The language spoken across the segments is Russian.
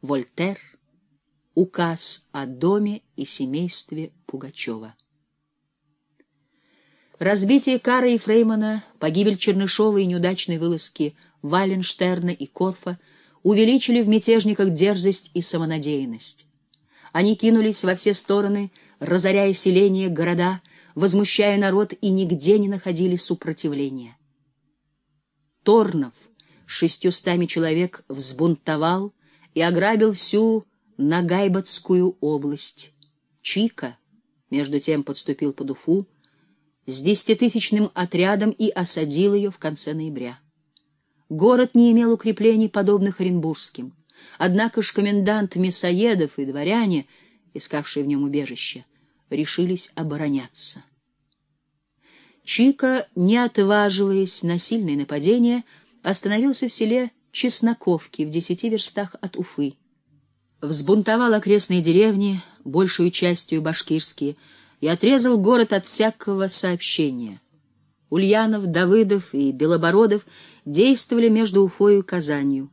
Вольтер, указ о доме и семействе Пугачева. Разбитие Кара и Фреймана, погибель Чернышова и неудачные вылазки Валенштерна и Корфа увеличили в мятежниках дерзость и самонадеянность. Они кинулись во все стороны, разоряя селения, города, возмущая народ и нигде не находили сопротивления. Торнов шестьюстами человек взбунтовал и ограбил всю Нагайбатскую область. Чика, между тем, подступил под Уфу с десятитысячным отрядом и осадил ее в конце ноября. Город не имел укреплений, подобных Оренбургским. Однако ж комендант Мясоедов и дворяне, искавшие в нем убежище, решились обороняться. Чика, не отваживаясь на сильное нападение, остановился в селе Чесноковки в десяти верстах от Уфы. Взбунтовал окрестные деревни, большую частью башкирские, и отрезал город от всякого сообщения. Ульянов, Давыдов и Белобородов действовали между Уфой и Казанью.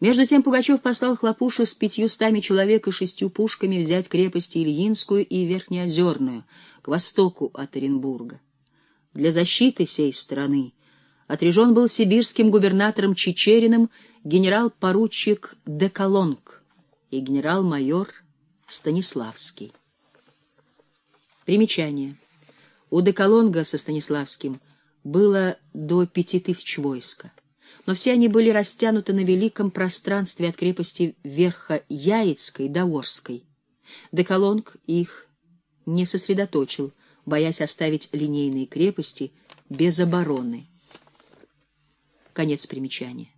Между тем Пугачев послал Хлопушу с пятьюстами человек и шестью пушками взять крепости Ильинскую и Верхнеозерную, к востоку от Оренбурга. Для защиты сей страны отрежен был сибирским губернатором Чечериным генерал-поручик Деколонг и генерал-майор Станиславский. Примечание. У Деколонга со Станиславским было до пяти тысяч войска но все они были растянуты на великом пространстве от крепости Верха Яицкой до Орской. Деколонг их не сосредоточил, боясь оставить линейные крепости без обороны. Конец примечания.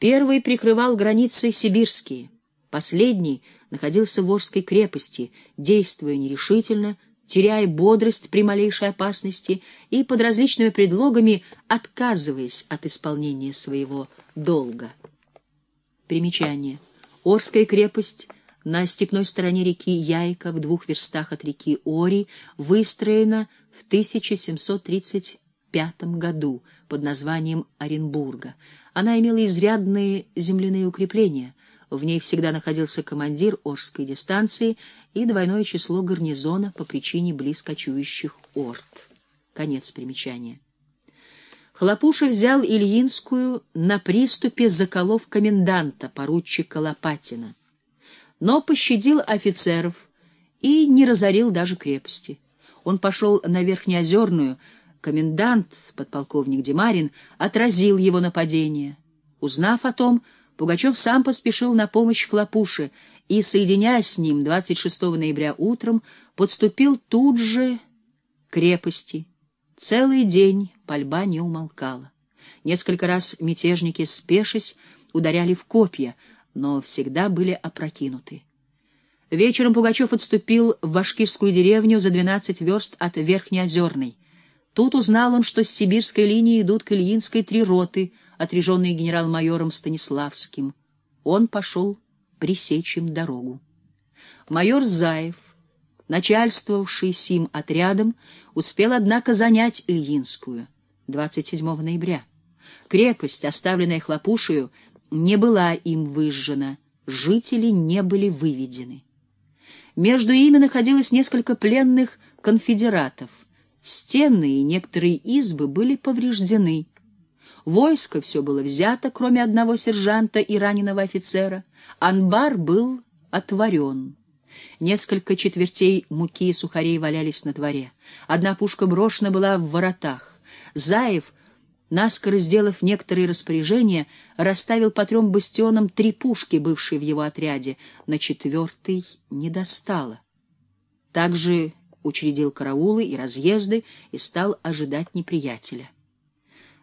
Первый прикрывал границы сибирские, последний находился в Орской крепости, действуя нерешительно, теряя бодрость при малейшей опасности и под различными предлогами отказываясь от исполнения своего долга. Примечание. Орская крепость на степной стороне реки Яйка в двух верстах от реки Ори выстроена в 1735 году под названием Оренбурга. Она имела изрядные земляные укрепления — в ней всегда находился командир Орской дистанции и двойное число гарнизона по причине близкочующих орд. Конец примечания. Хлопуша взял Ильинскую на приступе, заколов коменданта, поручика Лопатина. Но пощадил офицеров и не разорил даже крепости. Он пошел на Верхнеозерную, комендант, подполковник Демарин, отразил его нападение. Узнав о том, Пугачев сам поспешил на помощь Хлопуше и, соединяясь с ним 26 ноября утром, подступил тут же к крепости. Целый день пальба не умолкала. Несколько раз мятежники, спешись, ударяли в копья, но всегда были опрокинуты. Вечером Пугачев отступил в башкирскую деревню за 12 верст от Верхнеозерной. Тут узнал он, что с сибирской линии идут к Ильинской три роты — отряженный генерал-майором Станиславским. Он пошел пресечь им дорогу. Майор Заев, начальствовавший сим отрядом, успел, однако, занять Ильинскую 27 ноября. Крепость, оставленная Хлопушею, не была им выжжена, жители не были выведены. Между ими находилось несколько пленных конфедератов. Стены и некоторые избы были повреждены, Войско все было взято, кроме одного сержанта и раненого офицера. Анбар был отворен. Несколько четвертей муки и сухарей валялись на дворе. Одна пушка брошена была в воротах. Заев, наскоро сделав некоторые распоряжения, расставил по трем бастионам три пушки, бывшие в его отряде. На четвертый не достало. Также учредил караулы и разъезды и стал ожидать неприятеля.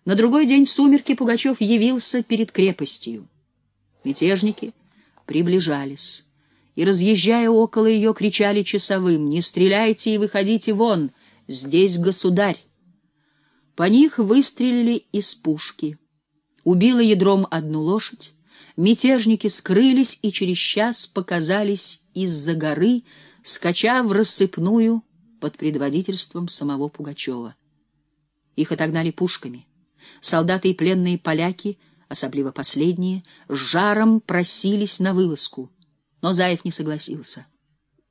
На другой день в сумерки Пугачев явился перед крепостью. Мятежники приближались и, разъезжая около ее, кричали часовым «Не стреляйте и выходите вон! Здесь государь!» По них выстрелили из пушки. Убило ядром одну лошадь, мятежники скрылись и через час показались из-за горы, скача в рассыпную под предводительством самого Пугачева. Их отогнали пушками. Солдаты и пленные поляки особливо последние, с жаром просились на вылазку. Но Заев не согласился.